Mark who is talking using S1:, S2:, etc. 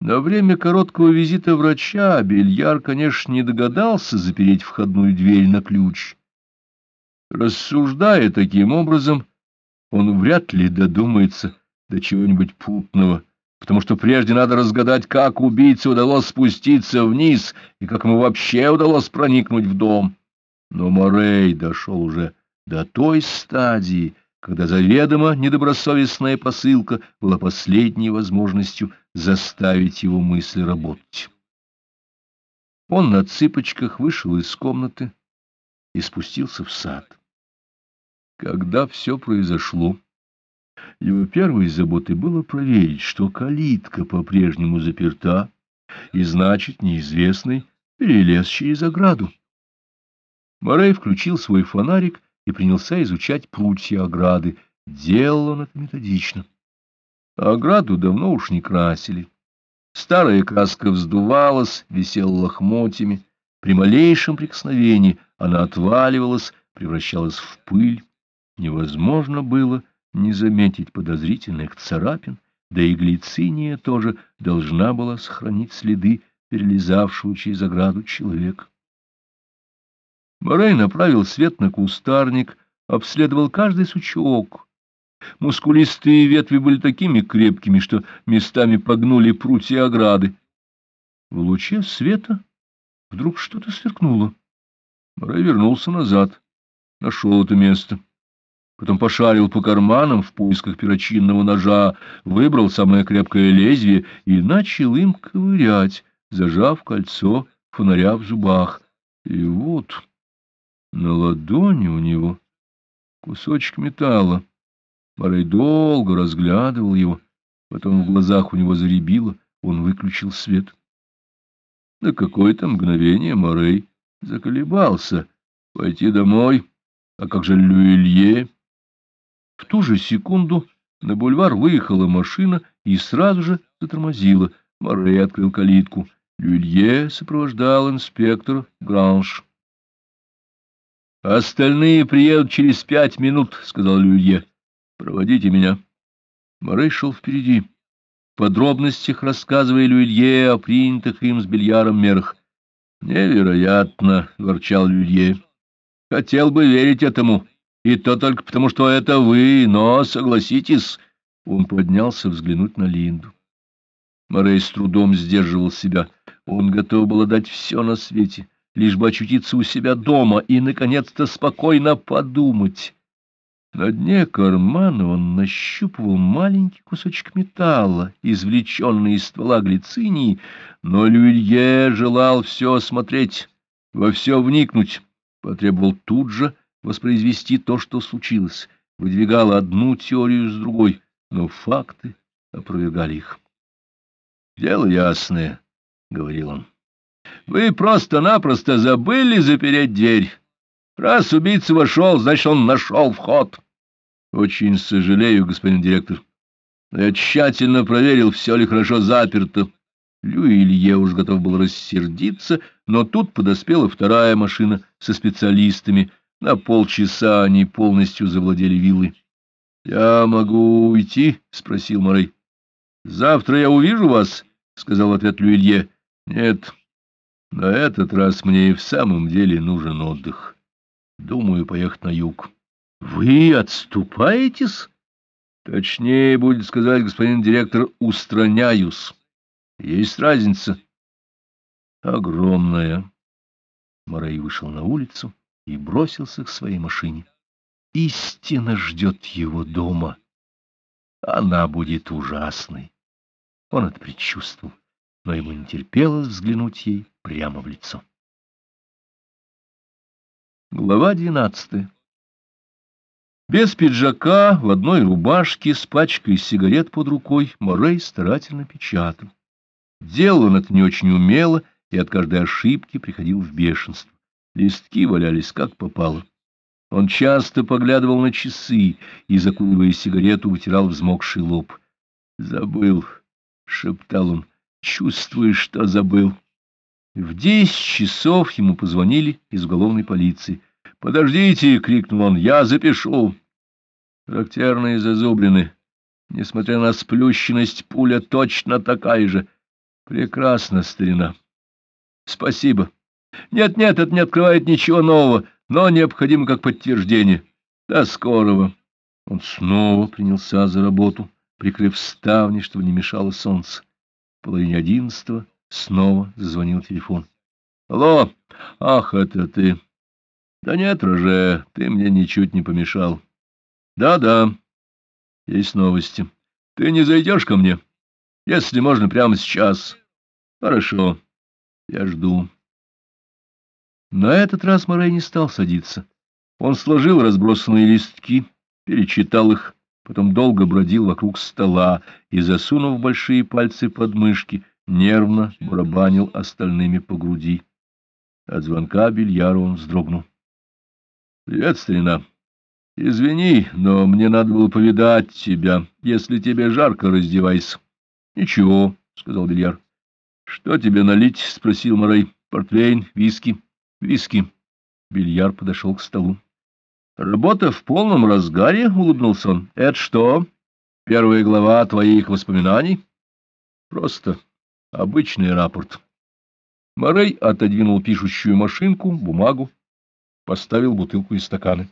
S1: На время короткого визита врача Бельяр, конечно, не догадался запереть входную дверь на ключ. Рассуждая таким образом, он вряд ли додумается до чего-нибудь путного, потому что прежде надо разгадать, как убийце удалось спуститься вниз и как ему вообще удалось проникнуть в дом. Но Морей дошел уже до той стадии, когда заведомо недобросовестная посылка была последней возможностью заставить его мысли работать. Он на цыпочках вышел из комнаты и спустился в сад. Когда все произошло, его первой заботой было проверить, что калитка по-прежнему заперта, и, значит, неизвестный перелез через ограду. Морей включил свой фонарик и принялся изучать прутья ограды. Делал он это методично. Ограду давно уж не красили. Старая краска вздувалась, висела лохмотьями. При малейшем прикосновении она отваливалась, превращалась в пыль. Невозможно было не заметить подозрительных царапин, да и глициния тоже должна была сохранить следы перелезавшего через ограду человека. Морей направил свет на кустарник, обследовал каждый сучок. Мускулистые ветви были такими крепкими, что местами погнули прутья ограды. В луче света вдруг что-то сверкнуло. Морей вернулся назад, нашел это место. Потом пошарил по карманам в поисках перочинного ножа, выбрал самое крепкое лезвие и начал им ковырять, зажав кольцо фонаря в зубах. И вот... На ладони у него кусочек металла. Морей долго разглядывал его, потом в глазах у него заребило, он выключил свет. На какое-то мгновение Морей заколебался. Пойти домой? А как же Люилье? В ту же секунду на бульвар выехала машина и сразу же затормозила. Морей открыл калитку. Люилье сопровождал инспектор Гранж. — Остальные приедут через пять минут, — сказал Люлье. — Проводите меня. Морей шел впереди, в подробностях рассказывая Люлье о принятых им с бильяром мерах. — Невероятно, — ворчал Люлье. — Хотел бы верить этому, и то только потому, что это вы, но, согласитесь... Он поднялся взглянуть на Линду. Морей с трудом сдерживал себя. Он готов был дать все на свете — лишь бы очутиться у себя дома и, наконец-то, спокойно подумать. На дне кармана он нащупывал маленький кусочек металла, извлеченный из ствола глицинии, но Люилье желал все осмотреть, во все вникнуть, потребовал тут же воспроизвести то, что случилось, выдвигал одну теорию с другой, но факты опровергали их. — Дело ясное, — говорил он. Вы просто-напросто забыли запереть дверь. Раз убийца вошел, значит, он нашел вход. Очень сожалею, господин директор. я тщательно проверил, все ли хорошо заперто. Лю Илье уж готов был рассердиться, но тут подоспела вторая машина со специалистами. На полчаса они полностью завладели виллой. — Я могу уйти? — спросил Морей. — Завтра я увижу вас, — сказал в ответ Люилье. — Нет, на этот раз мне и в самом деле нужен отдых. Думаю поехать на юг. — Вы отступаетесь? — Точнее, будет сказать господин директор, устраняюсь. Есть разница. — Огромная. Морей вышел на улицу и бросился к своей машине. Истина ждет его дома. Она будет ужасной. Он это предчувствовал но ему не терпелось взглянуть ей прямо в лицо. Глава двенадцатая Без пиджака, в одной рубашке, с пачкой сигарет под рукой, Морей старательно печатал. Делал он это не очень умело и от каждой ошибки приходил в бешенство. Листки валялись как попало. Он часто поглядывал на часы и, закуривая сигарету, вытирал взмокший лоб. «Забыл», — шептал он, чувствуешь, что забыл. В десять часов ему позвонили из уголовной полиции. «Подождите!» — крикнул он. «Я запишу!» Характерные зазубрины. Несмотря на сплющенность, пуля точно такая же. Прекрасно, старина. Спасибо. Нет-нет, это не открывает ничего нового, но необходимо как подтверждение. До скорого. Он снова принялся за работу, прикрыв ставни, чтобы не мешало солнце. В половине одиннадцатого снова зазвонил телефон. — Алло! Ах, это ты! — Да нет, Роже, ты мне ничуть не помешал. Да — Да-да, есть новости. Ты не зайдешь ко мне? Если можно, прямо сейчас. — Хорошо, я жду. На этот раз Морей не стал садиться. Он сложил разбросанные листки, перечитал их, потом долго бродил вокруг стола и, засунув большие пальцы под мышки, нервно барабанил остальными по груди. От звонка бильяра он вздрогнул. — Привет, старина. Извини, но мне надо было повидать тебя. Если тебе жарко, раздевайся. — Ничего, — сказал бильяр. — Что тебе налить? — спросил Морей. — Портвейн, виски. — Виски. Бильяр подошел к столу. Работа в полном разгаре, — улыбнулся он. Это что? Первая глава твоих воспоминаний? Просто обычный рапорт. Морей отодвинул пишущую машинку, бумагу, поставил бутылку и стаканы.